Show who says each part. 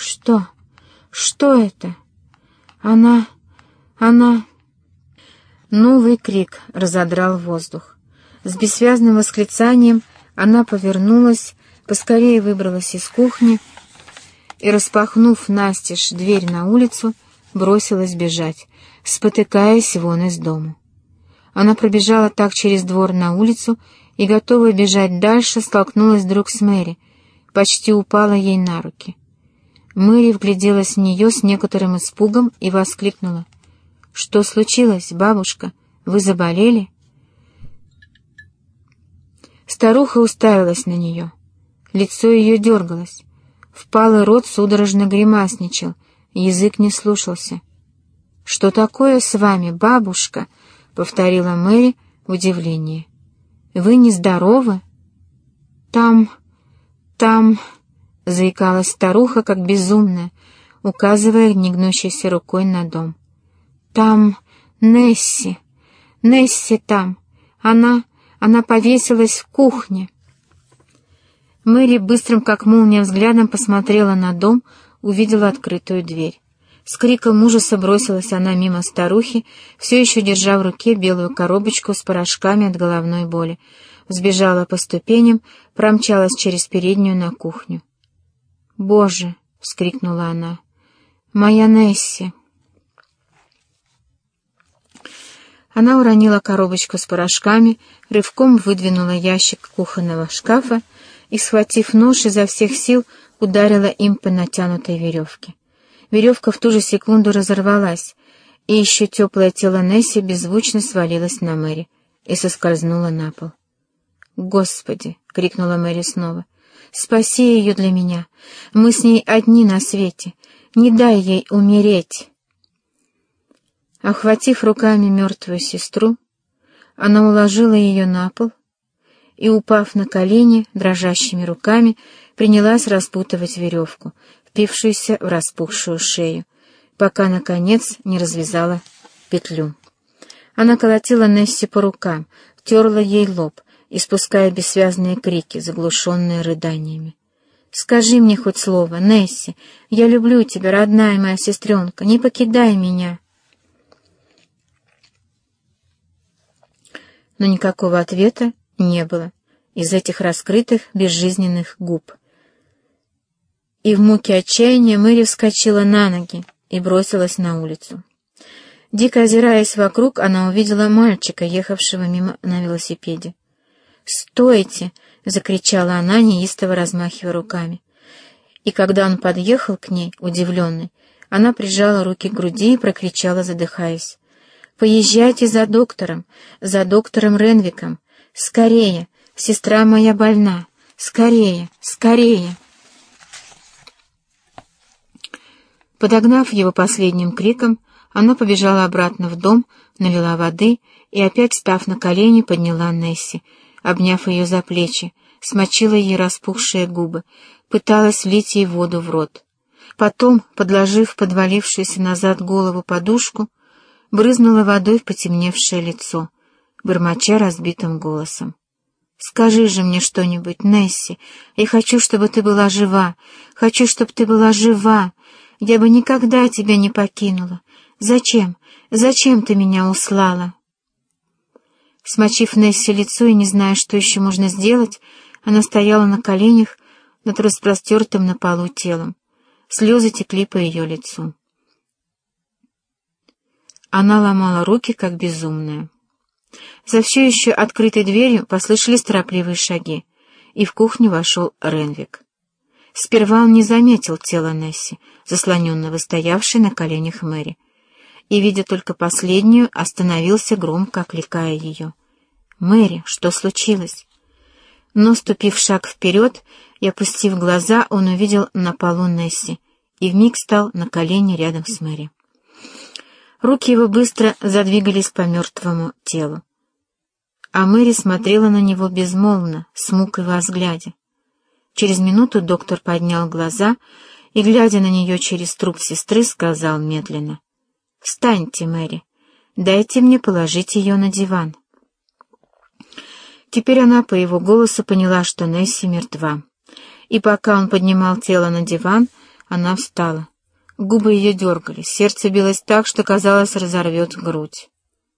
Speaker 1: Что? Что это? Она... она... Новый крик разодрал воздух. С бессвязным восклицанием она повернулась, поскорее выбралась из кухни и, распахнув настежь дверь на улицу, бросилась бежать, спотыкаясь вон из дому. Она пробежала так через двор на улицу и, готовая бежать дальше, столкнулась вдруг с Мэри, почти упала ей на руки. Мэри вгляделась в нее с некоторым испугом и воскликнула. «Что случилось, бабушка? Вы заболели?» Старуха уставилась на нее. Лицо ее дергалось. Впалый рот судорожно гримасничал, язык не слушался. «Что такое с вами, бабушка?» — повторила Мэри в удивлении. «Вы нездоровы?» «Там... там...» — заикалась старуха, как безумная, указывая негнущейся рукой на дом. «Там Несси! Несси там! Она... она повесилась в кухне!» Мэри быстрым, как молния, взглядом посмотрела на дом, увидела открытую дверь. С криком ужаса бросилась она мимо старухи, все еще держа в руке белую коробочку с порошками от головной боли. Сбежала по ступеням, промчалась через переднюю на кухню. «Боже!» — вскрикнула она. «Моя Несси!» Она уронила коробочку с порошками, рывком выдвинула ящик кухонного шкафа и, схватив нож, изо всех сил ударила им по натянутой веревке. Веревка в ту же секунду разорвалась, и еще теплое тело Несси беззвучно свалилось на Мэри и соскользнуло на пол. «Господи!» — крикнула Мэри снова. «Спаси ее для меня! Мы с ней одни на свете! Не дай ей умереть!» Охватив руками мертвую сестру, она уложила ее на пол и, упав на колени, дрожащими руками, принялась распутывать веревку, впившуюся в распухшую шею, пока, наконец, не развязала петлю. Она колотила Несси по рукам, терла ей лоб, испуская бессвязные крики, заглушенные рыданиями. «Скажи мне хоть слово, Несси, я люблю тебя, родная моя сестренка, не покидай меня!» Но никакого ответа не было из этих раскрытых безжизненных губ. И в муке отчаяния Мэри вскочила на ноги и бросилась на улицу. Дико озираясь вокруг, она увидела мальчика, ехавшего мимо на велосипеде. «Стойте!» — закричала она, неистово размахивая руками. И когда он подъехал к ней, удивленный, она прижала руки к груди и прокричала, задыхаясь. «Поезжайте за доктором, за доктором Ренвиком! Скорее! Сестра моя больна! Скорее! Скорее!» Подогнав его последним криком, она побежала обратно в дом, налила воды и, опять став на колени, подняла Несси, обняв ее за плечи, смочила ей распухшие губы, пыталась влить ей воду в рот. Потом, подложив подвалившуюся назад голову подушку, брызнула водой в потемневшее лицо, бормоча разбитым голосом. «Скажи же мне что-нибудь, Несси. Я хочу, чтобы ты была жива. Хочу, чтобы ты была жива. Я бы никогда тебя не покинула. Зачем? Зачем ты меня услала?» Смочив Несси лицо и не зная, что еще можно сделать, она стояла на коленях над распростертым на полу телом. Слезы текли по ее лицу. Она ломала руки, как безумная. За все еще открытой дверью послышались торопливые шаги, и в кухню вошел Ренвик. Сперва он не заметил тела Несси, заслоненного стоявшей на коленях Мэри, и, видя только последнюю, остановился громко окликая ее. «Мэри, что случилось?» Но, ступив шаг вперед и опустив глаза, он увидел на полу Несси и вмиг стал на колени рядом с Мэри. Руки его быстро задвигались по мертвому телу. А Мэри смотрела на него безмолвно, с мукой во взгляде. Через минуту доктор поднял глаза и, глядя на нее через труп сестры, сказал медленно. «Встаньте, Мэри, дайте мне положить ее на диван». Теперь она по его голосу поняла, что Несси мертва. И пока он поднимал тело на диван, Она встала. Губы ее дергались, сердце билось так, что, казалось, разорвет грудь.